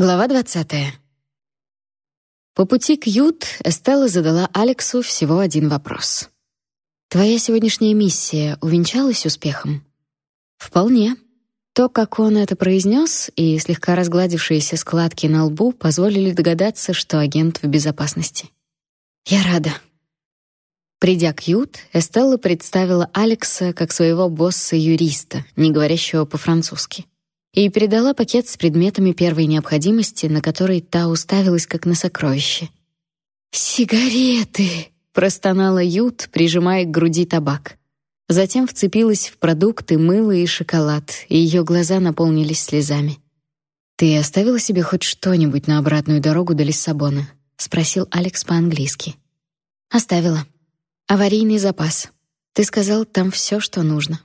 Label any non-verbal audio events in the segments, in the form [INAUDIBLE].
Глава 20. По пути к Ют Эстелла задала Алексу всего один вопрос. «Твоя сегодняшняя миссия увенчалась успехом?» «Вполне». То, как он это произнес, и слегка разгладившиеся складки на лбу позволили догадаться, что агент в безопасности. «Я рада». Придя к Ют, Эстелла представила Алекса как своего босса-юриста, не говорящего по-французски и передала пакет с предметами первой необходимости, на который та уставилась как на сокровище. «Сигареты!» — простонала Ют, прижимая к груди табак. Затем вцепилась в продукты, мыло и шоколад, и ее глаза наполнились слезами. «Ты оставила себе хоть что-нибудь на обратную дорогу до Лиссабона?» — спросил Алекс по-английски. «Оставила. Аварийный запас. Ты сказал, там все, что нужно».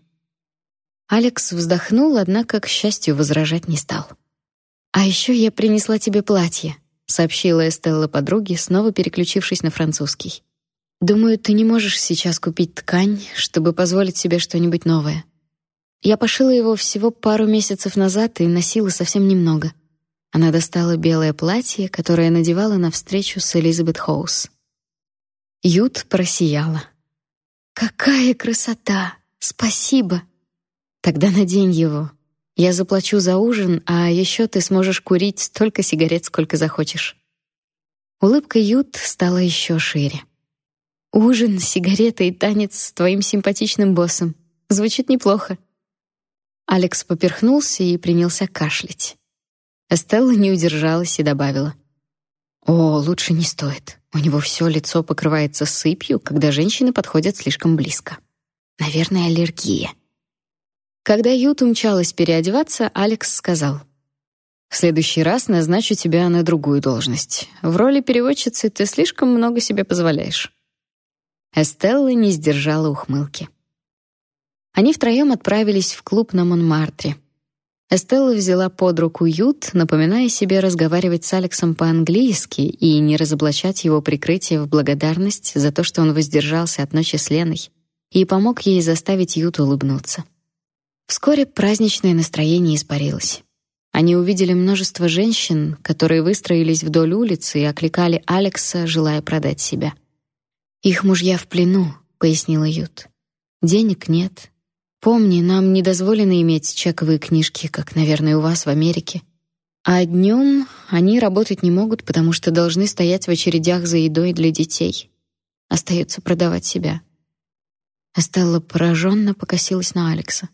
Алекс вздохнул, однако, к счастью, возражать не стал. «А еще я принесла тебе платье», — сообщила Эстелла подруге, снова переключившись на французский. «Думаю, ты не можешь сейчас купить ткань, чтобы позволить себе что-нибудь новое. Я пошила его всего пару месяцев назад и носила совсем немного». Она достала белое платье, которое надевала на встречу с Элизабет Хоус. Ют просияла. «Какая красота! Спасибо!» Тогда надень его. Я заплачу за ужин, а еще ты сможешь курить столько сигарет, сколько захочешь. Улыбка Ют стала еще шире. Ужин, сигареты и танец с твоим симпатичным боссом. Звучит неплохо. Алекс поперхнулся и принялся кашлять. Эстелла не удержалась и добавила: "О, лучше не стоит. У него все лицо покрывается сыпью, когда женщины подходят слишком близко. Наверное, аллергия". Когда Ют умчалась переодеваться, Алекс сказал: "В следующий раз назначу тебя на другую должность. В роли переводчицы ты слишком много себе позволяешь". Эстелла не сдержала ухмылки. Они втроем отправились в клуб на Монмартре. Эстелла взяла под руку Ют, напоминая себе разговаривать с Алексом по-английски и не разоблачать его прикрытие в благодарность за то, что он воздержался от ночи с Леной и помог ей заставить Ют улыбнуться. Вскоре праздничное настроение испарилось. Они увидели множество женщин, которые выстроились вдоль улицы и окликали Алекса, желая продать себя. «Их мужья в плену», — пояснила Ют. «Денег нет. Помни, нам не дозволено иметь чековые книжки, как, наверное, у вас в Америке. А днем они работать не могут, потому что должны стоять в очередях за едой для детей. Остается продавать себя». Эстелла пораженно покосилась на Алекса.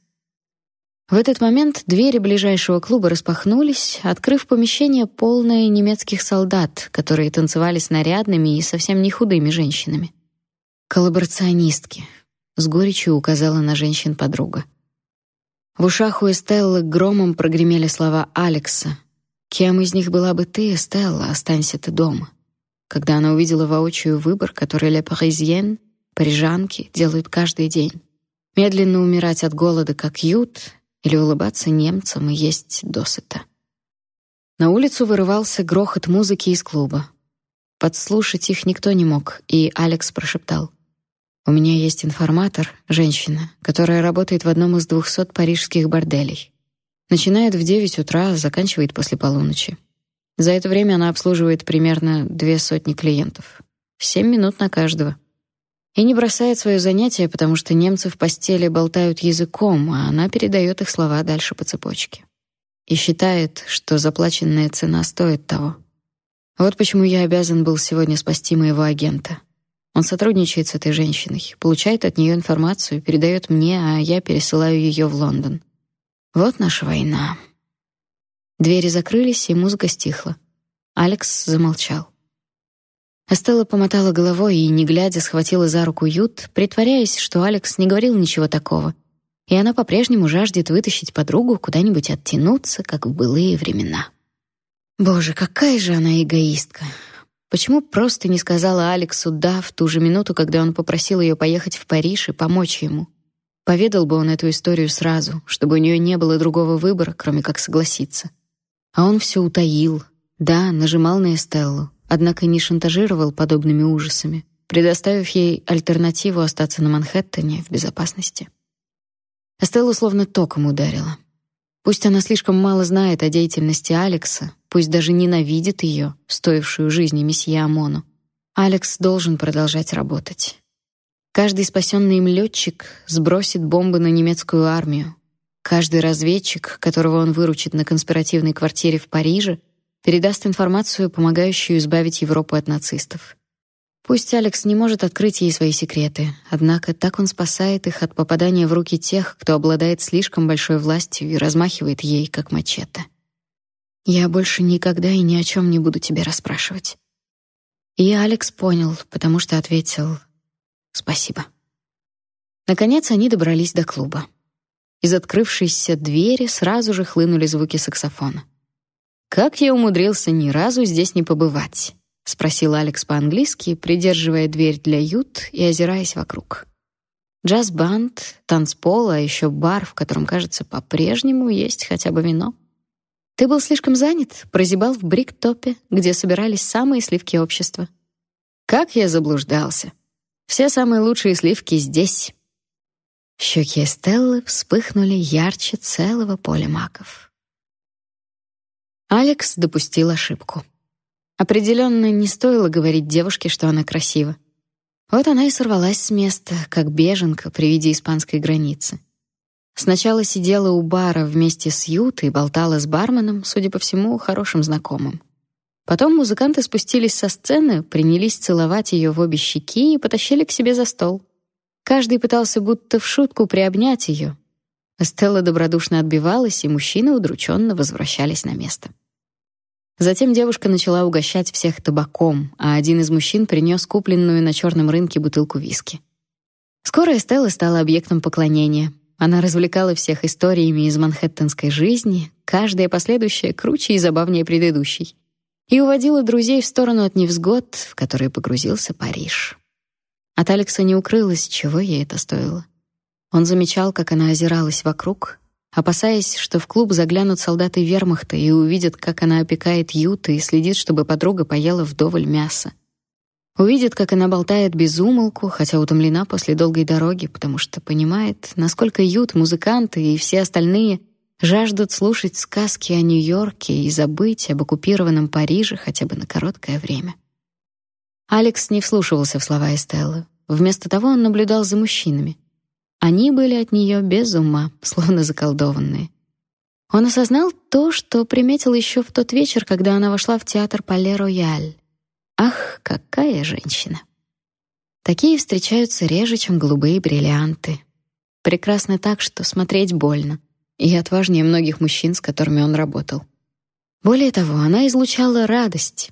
В этот момент двери ближайшего клуба распахнулись, открыв помещение полное немецких солдат, которые танцевали с нарядными и совсем не худыми женщинами. Коллаборационистки, с горечью указала на женщин подруга. В ушах у Эстеллы громом прогремели слова Алекса. Кем из них была бы ты, Эстелла, останься ты дома? Когда она увидела воочию выбор, который Ле Паризьен, парижанки делают каждый день. Медленно умирать от голода, как Ют, или улыбаться немцам и есть досыта. На улицу вырывался грохот музыки из клуба. Подслушать их никто не мог, и Алекс прошептал: "У меня есть информатор, женщина, которая работает в одном из двухсот парижских борделей. Начинает в девять утра, заканчивает после полуночи. За это время она обслуживает примерно две сотни клиентов. Семь минут на каждого и не бросает свое занятие, потому что немцы в постели болтают языком, а она передает их слова дальше по цепочке. И считает, что заплаченная цена стоит того. Вот почему я обязан был сегодня спасти моего агента. Он сотрудничает с этой женщиной, получает от нее информацию, передает мне, а я пересылаю ее в Лондон. Вот наша война. Двери закрылись, и музыка стихла. Алекс замолчал. Эстелла помотала головой и, не глядя, схватила за руку Ют, притворяясь, что Алекс не говорил ничего такого. И она по-прежнему жаждет вытащить подругу куда-нибудь оттянуться, как в былые времена. Боже, какая же она эгоистка. Почему просто не сказала Алексу «да» в ту же минуту, когда он попросил ее поехать в Париж и помочь ему? Поведал бы он эту историю сразу, чтобы у нее не было другого выбора, кроме как согласиться. А он все утаил. Да, нажимал на Эстеллу, однако не шантажировал подобными ужасами, предоставив ей альтернативу остаться на Манхэттене в безопасности. Эстеллу словно током ударило. Пусть она слишком мало знает о деятельности Алекса, пусть даже ненавидит ее, стоившую жизни месье Амону. Алекс должен продолжать работать. Каждый спасенный им летчик сбросит бомбы на немецкую армию. Каждый разведчик, которого он выручит на конспиративной квартире в Париже, передаст информацию, помогающую избавить Европу от нацистов. Пусть Алекс не может открыть ей свои секреты, однако так он спасает их от попадания в руки тех, кто обладает слишком большой властью и размахивает ей как мачете. Я больше никогда и ни о чем не буду тебя расспрашивать. И Алекс понял, потому что ответил: "Спасибо". Наконец они добрались до клуба. Из открывшейся двери сразу же хлынули звуки саксофона. Как я умудрился ни разу здесь не побывать? спросил Алекс по-английски, придерживая дверь для ют и озираясь вокруг. Джаз-банд, танцпол, а еще бар, в котором, кажется, по-прежнему есть хотя бы вино. Ты был слишком занят, прозябал в Бриктопе, где собирались самые сливки общества. Как я заблуждался. Все самые лучшие сливки здесь. Щеки Стеллы вспыхнули ярче целого поля маков. Алекс допустил ошибку. Определенно не стоило говорить девушке, что она красива. Вот она и сорвалась с места, как беженка при виде испанской границы. Сначала сидела у бара вместе с Ютой и болтала с барменом, судя по всему, хорошим знакомым. Потом музыканты спустились со сцены, принялись целовать ее в обе щеки и потащили к себе за стол. Каждый пытался будто в шутку приобнять ее. Стелла добродушно отбивалась, и мужчины удрученно возвращались на место. Затем девушка начала угощать всех табаком, а один из мужчин принес купленную на черном рынке бутылку виски. Скоро Эстелла стала объектом поклонения. Она развлекала всех историями из манхэттенской жизни, каждая последующая круче и забавнее предыдущей, и уводила друзей в сторону от невзгод, в которые погрузился Париж. От Алекса не укрылось, чего ей это стоило. Он замечал, как она озиралась вокруг, опасаясь, что в клуб заглянут солдаты вермахта и увидят, как она опекает Юта и следит, чтобы подруга поела вдоволь мяса. Увидит, как она болтает без умолку, хотя утомлена после долгой дороги, потому что понимает, насколько Ют, музыканты и все остальные жаждут слушать сказки о Нью-Йорке и забыть об оккупированном Париже хотя бы на короткое время. Алекс не вслушивался в слова Эстеллы. Вместо того он наблюдал за мужчинами — они были от нее без ума, [LAUGHS] словно заколдованные. Он осознал то, что приметил еще в тот вечер, когда она вошла в театр Пале-Рояль. Ах, какая женщина! Такие встречаются реже, чем голубые бриллианты. Прекрасны так, что смотреть больно, и отважнее многих мужчин, с которыми он работал. Более того, она излучала радость.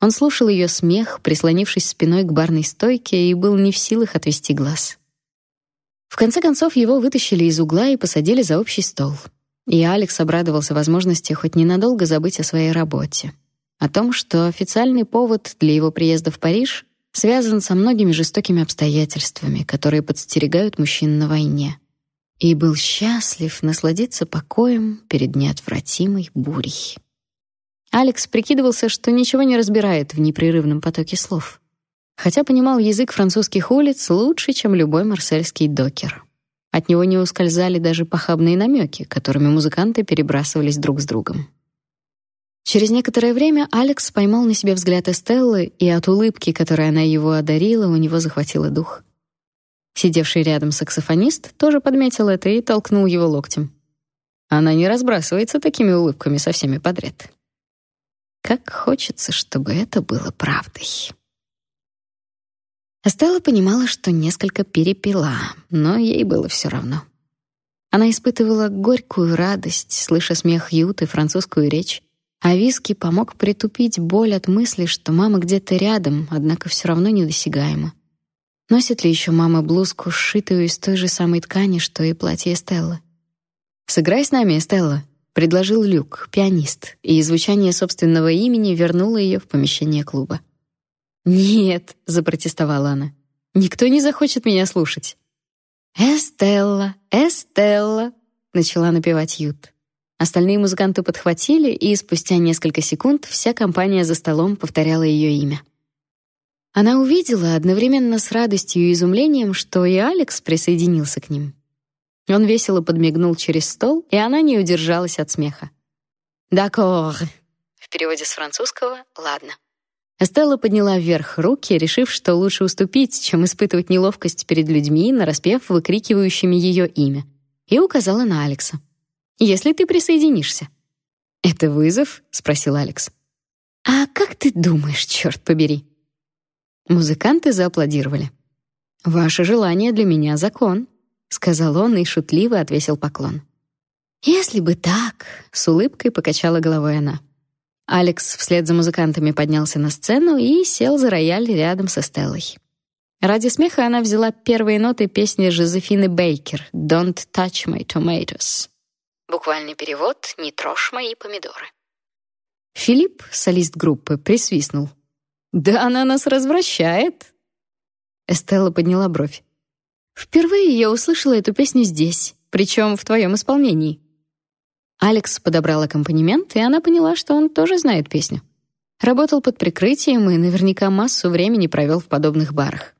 Он слушал ее смех, прислонившись спиной к барной стойке, и был не в силах отвести глаз. В конце концов его вытащили из угла и посадили за общий стол. И Алекс обрадовался возможности хоть ненадолго забыть о своей работе, о том, что официальный повод для его приезда в Париж связан со многими жестокими обстоятельствами, которые подстерегают мужчин на войне. И был счастлив насладиться покоем перед неотвратимой бурей. Алекс прикидывался, что ничего не разбирает в непрерывном потоке слов хотя понимал язык французских улиц лучше, чем любой марсельский докер. От него не ускользали даже похабные намеки, которыми музыканты перебрасывались друг с другом. Через некоторое время Алекс поймал на себе взгляд Эстеллы, и от улыбки, которой она его одарила, у него захватило дух. Сидевший рядом саксофонист тоже подметил это и толкнул его локтем. Она не разбрасывается такими улыбками со всеми подряд. Как хочется, чтобы это было правдой. Стелла понимала, что несколько перепила, но ей было все равно. Она испытывала горькую радость, слыша смех Юты, французскую речь, а виски помог притупить боль от мысли, что мама где-то рядом, однако все равно недосягаема. Носит ли еще мама блузку, сшитую из той же самой ткани, что и платье Стеллы? «Сыграй с нами, Стелла», — предложил Люк, пианист, и звучание собственного имени вернуло ее в помещение клуба. «Нет», — запротестовала она, — «никто не захочет меня слушать». «Эстелла, Эстелла», — начала напевать Ют. Остальные музыканты подхватили, и спустя несколько секунд вся компания за столом повторяла ее имя. Она увидела одновременно с радостью и изумлением, что и Алекс присоединился к ним. Он весело подмигнул через стол, и она не удержалась от смеха. «D'accord». В переводе с французского «ладно». Эстелла подняла вверх руки, решив, что лучше уступить, чем испытывать неловкость перед людьми, нараспев выкрикивающими ее имя, и указала на Алекса. «Если ты присоединишься». «Это вызов?» — спросил Алекс. «А как ты думаешь, черт побери?» Музыканты зааплодировали. «Ваше желание для меня закон», — сказал он и шутливо отвесил поклон. «Если бы так», — с улыбкой покачала головой она. Алекс вслед за музыкантами поднялся на сцену и сел за рояль рядом со Стеллой. Ради смеха она взяла первые ноты песни Жозефины Бейкер «Don't touch my tomatoes». Буквальный перевод «Не трожь мои помидоры». Филипп, солист группы, присвистнул. «Да она нас развращает!» Эстелла подняла бровь. «Впервые я услышала эту песню здесь, причем в твоем исполнении». Алекс подобрал аккомпанемент, и она поняла, что он тоже знает песню. Работал под прикрытием и наверняка массу времени провел в подобных барах.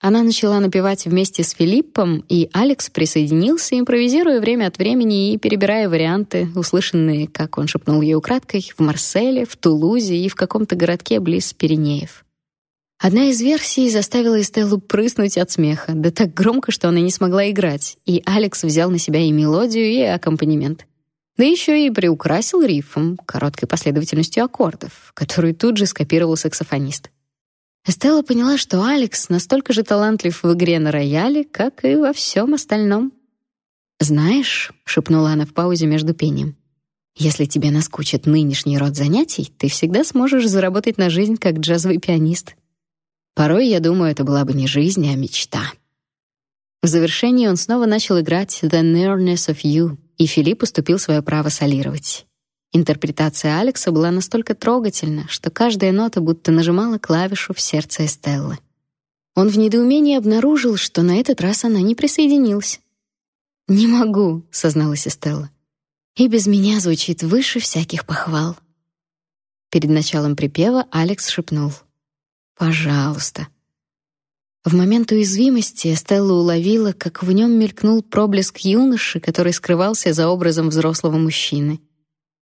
Она начала напевать вместе с Филиппом, и Алекс присоединился, импровизируя время от времени и перебирая варианты, услышанные, как он шепнул ей украдкой, в Марселе, в Тулузе и в каком-то городке близ Пиренеев. Одна из версий заставила Эстеллу прыснуть от смеха, да так громко, что она не смогла играть, и Алекс взял на себя и мелодию, и аккомпанемент. Да еще и приукрасил рифом, короткой последовательностью аккордов, которую тут же скопировал саксофонист. Эстелла поняла, что Алекс настолько же талантлив в игре на рояле, как и во всем остальном. «Знаешь», — шепнула она в паузе между пением, «если тебе наскучит нынешний род занятий, ты всегда сможешь заработать на жизнь как джазовый пианист. Порой, я думаю, это была бы не жизнь, а мечта». В завершении он снова начал играть «The Nearness of You», и Филипп уступил свое право солировать. Интерпретация Алекса была настолько трогательна, что каждая нота будто нажимала клавишу в сердце Эстеллы. Он в недоумении обнаружил, что на этот раз она не присоединилась. «Не могу», — созналась Эстелла. «И без меня звучит выше всяких похвал». Перед началом припева Алекс шепнул. «Пожалуйста». В момент уязвимости Стелла уловила, как в нем мелькнул проблеск юноши, который скрывался за образом взрослого мужчины.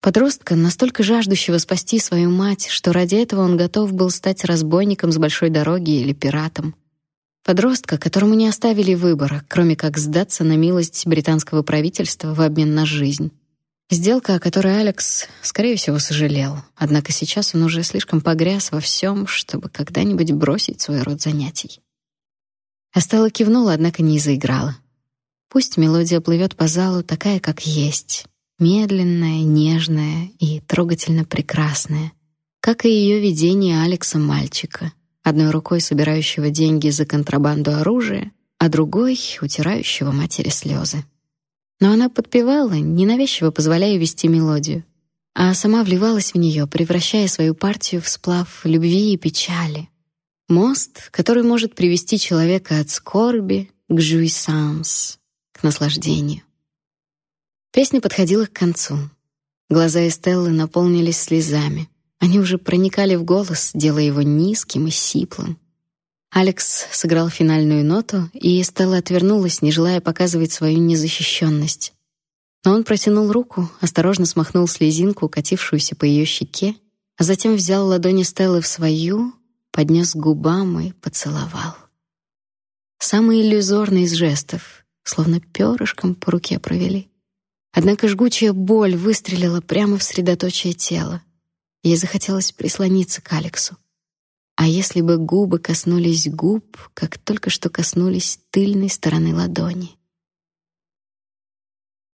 Подростка, настолько жаждущего спасти свою мать, что ради этого он готов был стать разбойником с большой дороги или пиратом. Подростка, которому не оставили выбора, кроме как сдаться на милость британского правительства в обмен на жизнь. Сделка, о которой Алекс, скорее всего, сожалел. Однако сейчас он уже слишком погряз во всем, чтобы когда-нибудь бросить свой род занятий. Астелла кивнула, однако не заиграла. Пусть мелодия плывет по залу такая, как есть, медленная, нежная и трогательно прекрасная, как и ее видение Алекса мальчика, одной рукой собирающего деньги за контрабанду оружия, а другой утирающего матери слезы. Но она подпевала, ненавязчиво позволяя вести мелодию, а сама вливалась в нее, превращая свою партию в сплав любви и печали, Мост, который может привести человека от скорби к жуйсанс, к наслаждению. Песня подходила к концу. Глаза Эстеллы наполнились слезами. Они уже проникали в голос, делая его низким и сиплым. Алекс сыграл финальную ноту, и Эстелла отвернулась, не желая показывать свою незащищенность. Но он протянул руку, осторожно смахнул слезинку, катившуюся по ее щеке, а затем взял ладонь Стеллы в свою поднес к губам и поцеловал. Самый иллюзорный из жестов, словно перышком по руке провели. Однако жгучая боль выстрелила прямо в средоточие тела. Ей захотелось прислониться к Алексу. А если бы губы коснулись губ, как только что коснулись тыльной стороны ладони?